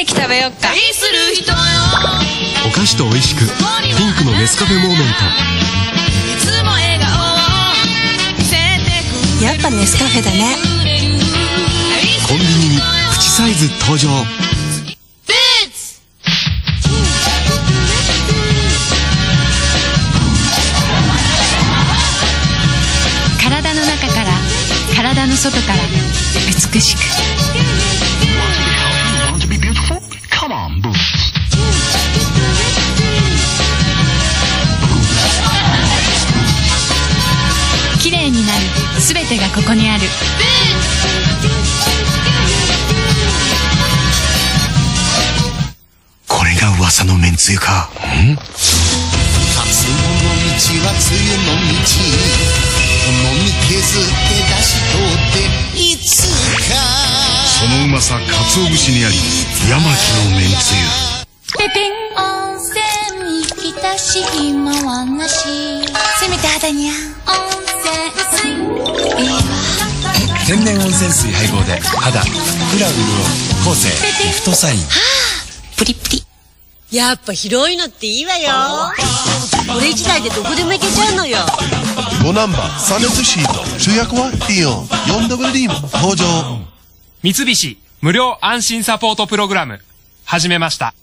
ケーキ食べよっか。愛する人よ。お菓子と美味しくピンクのネスカフェモーメンいつも笑顔を見せてくれる。やっぱネスカフェだね。トコンビニにプチサイズ登場。体の中から体の外から美しくるすべてがここにある。これが噂のめんつゆか。ん？初の道はつゆの道。飲み削って出し通っていつか。そのうまさ鰹節にあり山木のめんつゆ。ペペン温泉行きたし今はなし。せめて肌に合う天然温泉水配合で肌ふっくら潤う後世リフトサイン。プリプリ。やっぱ広いのっていいわよ。これ一台でどこでも行けちゃうのよ。5ナンバーサネツシート。主役はイオン。4WD も登場。三菱無料安心サポートプログラム。始めました